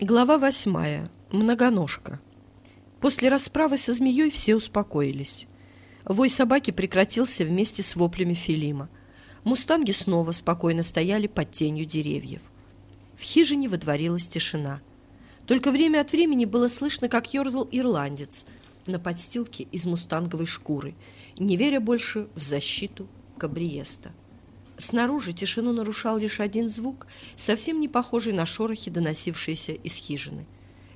Глава восьмая. Многоножка. После расправы со змеей все успокоились. Вой собаки прекратился вместе с воплями Филима. Мустанги снова спокойно стояли под тенью деревьев. В хижине водворилась тишина. Только время от времени было слышно, как ерзал ирландец на подстилке из мустанговой шкуры, не веря больше в защиту Кабриеста. Снаружи тишину нарушал лишь один звук, совсем не похожий на шорохи, доносившиеся из хижины.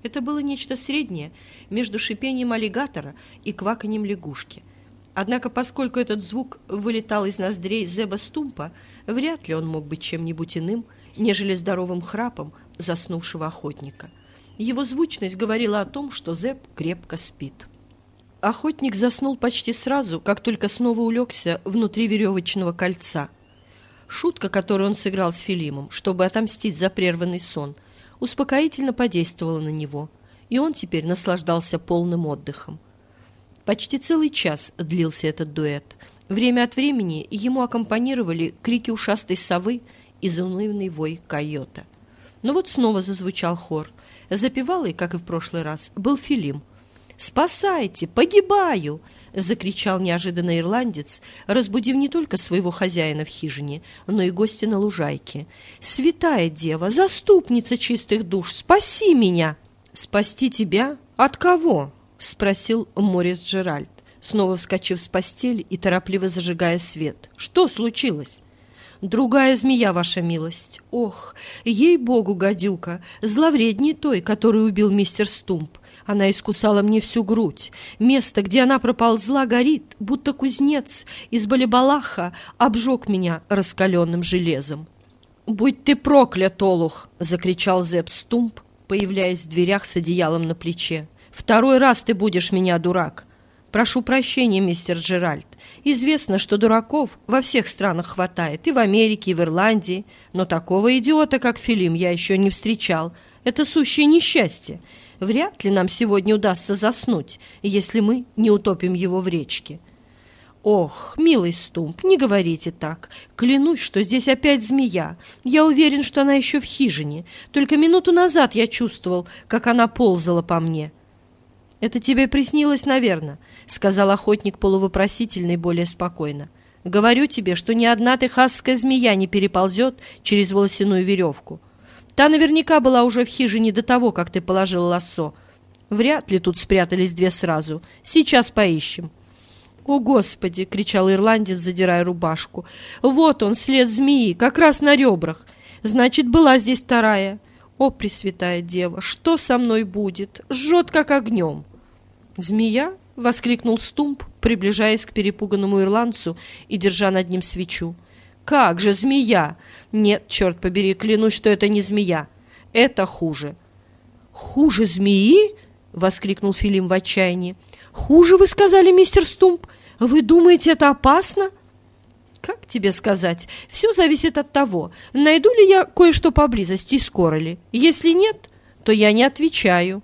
Это было нечто среднее между шипением аллигатора и кваканьем лягушки. Однако, поскольку этот звук вылетал из ноздрей Зеба Стумпа, вряд ли он мог быть чем-нибудь иным, нежели здоровым храпом заснувшего охотника. Его звучность говорила о том, что Зеб крепко спит. Охотник заснул почти сразу, как только снова улегся внутри веревочного кольца – Шутка, которую он сыграл с Филимом, чтобы отомстить за прерванный сон, успокоительно подействовала на него, и он теперь наслаждался полным отдыхом. Почти целый час длился этот дуэт. Время от времени ему аккомпанировали крики ушастой совы и заунывный вой койота. Но вот снова зазвучал хор. Запевалой, как и в прошлый раз, был Филим. «Спасайте! Погибаю!» — закричал неожиданно ирландец, разбудив не только своего хозяина в хижине, но и гостя на лужайке. «Святая дева, заступница чистых душ, спаси меня!» «Спасти тебя? От кого?» — спросил Морис Джеральд, снова вскочив с постели и торопливо зажигая свет. «Что случилось?» «Другая змея, ваша милость. Ох, ей-богу, гадюка, зловредней той, которую убил мистер Стумп. Она искусала мне всю грудь. Место, где она проползла, горит, будто кузнец из Балибалаха обжег меня раскаленным железом. «Будь ты проклят, Олух!» — закричал Зепп Стумп, появляясь в дверях с одеялом на плече. «Второй раз ты будешь меня, дурак!» «Прошу прощения, мистер Джеральд. Известно, что дураков во всех странах хватает, и в Америке, и в Ирландии. Но такого идиота, как Филим, я еще не встречал. Это сущее несчастье. Вряд ли нам сегодня удастся заснуть, если мы не утопим его в речке. Ох, милый Стумп, не говорите так. Клянусь, что здесь опять змея. Я уверен, что она еще в хижине. Только минуту назад я чувствовал, как она ползала по мне. Это тебе приснилось, наверное, сказал охотник полувопросительно и более спокойно. Говорю тебе, что ни одна техасская змея не переползет через волосяную веревку. Та наверняка была уже в хижине до того, как ты положил лассо. Вряд ли тут спрятались две сразу. Сейчас поищем. «О, Господи!» — кричал ирландец, задирая рубашку. «Вот он, след змеи, как раз на ребрах. Значит, была здесь вторая. О, Пресвятая Дева, что со мной будет? Жжет, как огнем!» «Змея?» — воскликнул Стумп, приближаясь к перепуганному ирландцу и держа над ним свечу. Как же змея? Нет, черт побери, клянусь, что это не змея. Это хуже. Хуже змеи? Воскликнул Филим в отчаянии. Хуже, вы сказали, мистер Стумп? Вы думаете, это опасно? Как тебе сказать? Все зависит от того, найду ли я кое-что поблизости и скоро ли. Если нет, то я не отвечаю.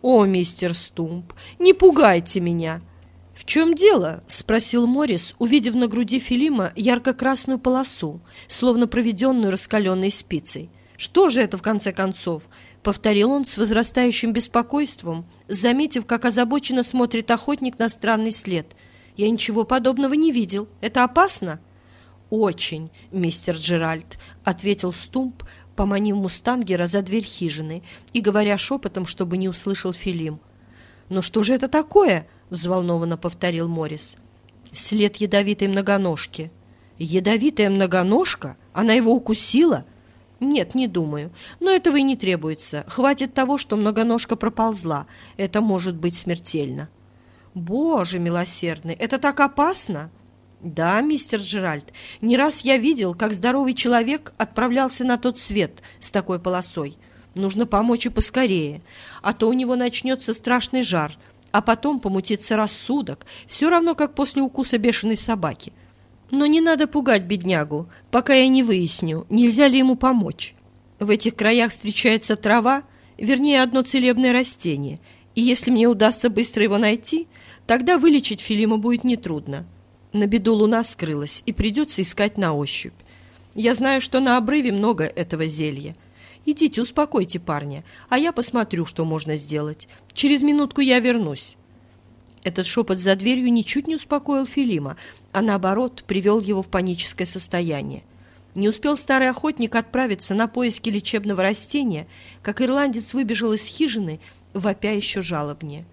О, мистер Стумп, не пугайте меня чем дело?» — спросил Морис, увидев на груди Филима ярко-красную полосу, словно проведенную раскаленной спицей. «Что же это, в конце концов?» — повторил он с возрастающим беспокойством, заметив, как озабоченно смотрит охотник на странный след. «Я ничего подобного не видел. Это опасно?» «Очень, мистер Джеральд», — ответил Стумп, поманив мустангера за дверь хижины и говоря шепотом, чтобы не услышал Филим. «Но что же это такое?» — взволнованно повторил Морис. «След ядовитой многоножки». «Ядовитая многоножка? Она его укусила?» «Нет, не думаю. Но этого и не требуется. Хватит того, что многоножка проползла. Это может быть смертельно». «Боже милосердный, это так опасно!» «Да, мистер Джеральд, не раз я видел, как здоровый человек отправлялся на тот свет с такой полосой. Нужно помочь и поскорее, а то у него начнется страшный жар, а потом помутится рассудок, все равно, как после укуса бешеной собаки. Но не надо пугать беднягу, пока я не выясню, нельзя ли ему помочь. В этих краях встречается трава, вернее, одно целебное растение, и если мне удастся быстро его найти, тогда вылечить Филима будет нетрудно. На беду луна скрылась, и придется искать на ощупь. Я знаю, что на обрыве много этого зелья. Идите, успокойте парня, а я посмотрю, что можно сделать. Через минутку я вернусь». Этот шепот за дверью ничуть не успокоил Филима, а наоборот привел его в паническое состояние. Не успел старый охотник отправиться на поиски лечебного растения, как ирландец выбежал из хижины, вопя еще жалобнее.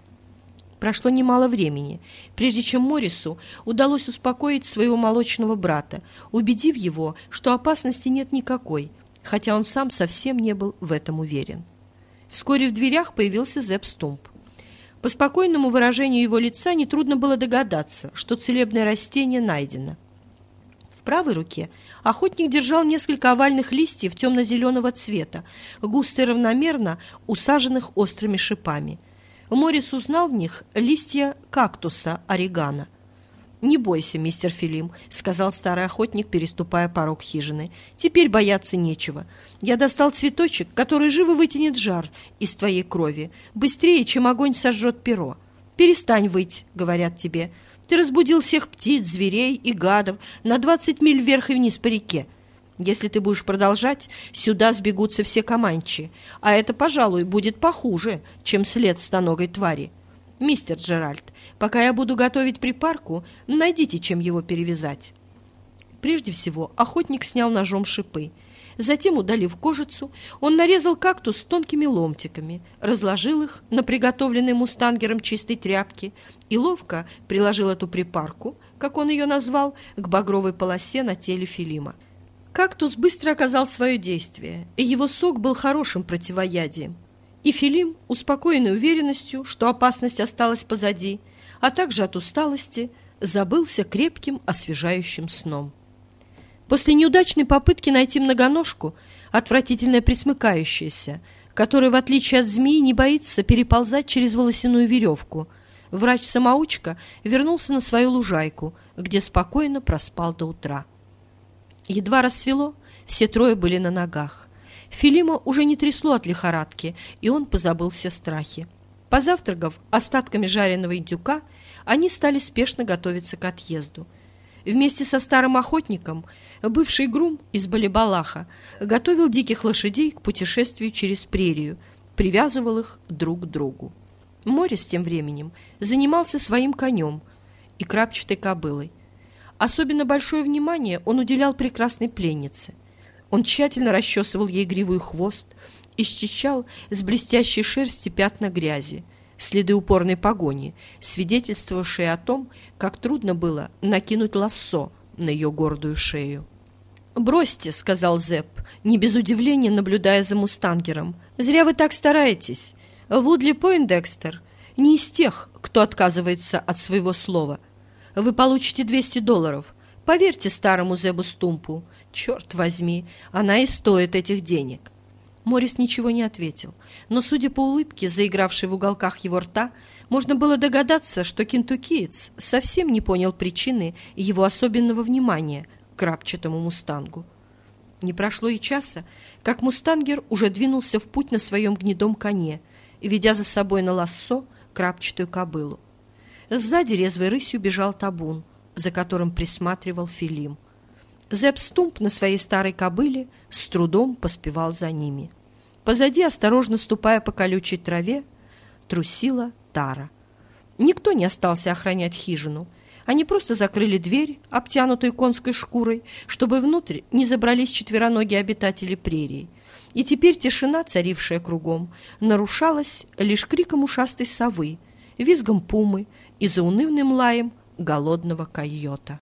Прошло немало времени, прежде чем Морису удалось успокоить своего молочного брата, убедив его, что опасности нет никакой, хотя он сам совсем не был в этом уверен. Вскоре в дверях появился Зепп Стумп. По спокойному выражению его лица нетрудно было догадаться, что целебное растение найдено. В правой руке охотник держал несколько овальных листьев темно-зеленого цвета, густо и равномерно усаженных острыми шипами. Морис узнал в них листья кактуса орегано. «Не бойся, мистер Филим», — сказал старый охотник, переступая порог хижины. «Теперь бояться нечего. Я достал цветочек, который живо вытянет жар из твоей крови, быстрее, чем огонь сожжет перо. Перестань выть», — говорят тебе. «Ты разбудил всех птиц, зверей и гадов на двадцать миль вверх и вниз по реке. Если ты будешь продолжать, сюда сбегутся все команчи, а это, пожалуй, будет похуже, чем след стоногой твари. Мистер Джеральд, пока я буду готовить припарку, найдите, чем его перевязать. Прежде всего, охотник снял ножом шипы. Затем, удалив кожицу, он нарезал кактус тонкими ломтиками, разложил их на приготовленной мустангером чистой тряпке и ловко приложил эту припарку, как он ее назвал, к багровой полосе на теле Филима. Кактус быстро оказал свое действие, и его сок был хорошим противоядием. И Филим, успокоенный уверенностью, что опасность осталась позади, а также от усталости, забылся крепким освежающим сном. После неудачной попытки найти многоножку, отвратительно присмыкающаяся, которая, в отличие от змеи, не боится переползать через волосяную веревку, врач-самоучка вернулся на свою лужайку, где спокойно проспал до утра. Едва рассвело, все трое были на ногах. Филима уже не трясло от лихорадки, и он позабыл все страхи. Позавтракав остатками жареного индюка, они стали спешно готовиться к отъезду. Вместе со старым охотником бывший грум из Балибалаха готовил диких лошадей к путешествию через прерию, привязывал их друг к другу. Морис тем временем занимался своим конем и крапчатой кобылой. Особенно большое внимание он уделял прекрасной пленнице – он тщательно расчесывал ей гриву и хвост и счищал с блестящей шерсти пятна грязи, следы упорной погони, свидетельствовавшие о том, как трудно было накинуть лассо на ее гордую шею. «Бросьте», — сказал Зепп, не без удивления наблюдая за мустангером. «Зря вы так стараетесь. Вудли Пойндекстер не из тех, кто отказывается от своего слова. Вы получите 200 долларов. Поверьте старому Зебу Стумпу, Черт возьми, она и стоит этих денег. Морис ничего не ответил, но, судя по улыбке, заигравшей в уголках его рта, можно было догадаться, что кентукиец совсем не понял причины его особенного внимания к крапчатому мустангу. Не прошло и часа, как мустангер уже двинулся в путь на своем гнедом коне, ведя за собой на лассо крапчатую кобылу. Сзади резвой рысью бежал табун, за которым присматривал Филим. Зепп Стумп на своей старой кобыле с трудом поспевал за ними. Позади, осторожно ступая по колючей траве, трусила Тара. Никто не остался охранять хижину. Они просто закрыли дверь, обтянутую конской шкурой, чтобы внутрь не забрались четвероногие обитатели прерии. И теперь тишина, царившая кругом, нарушалась лишь криком ушастой совы, визгом пумы и заунывным лаем голодного койота.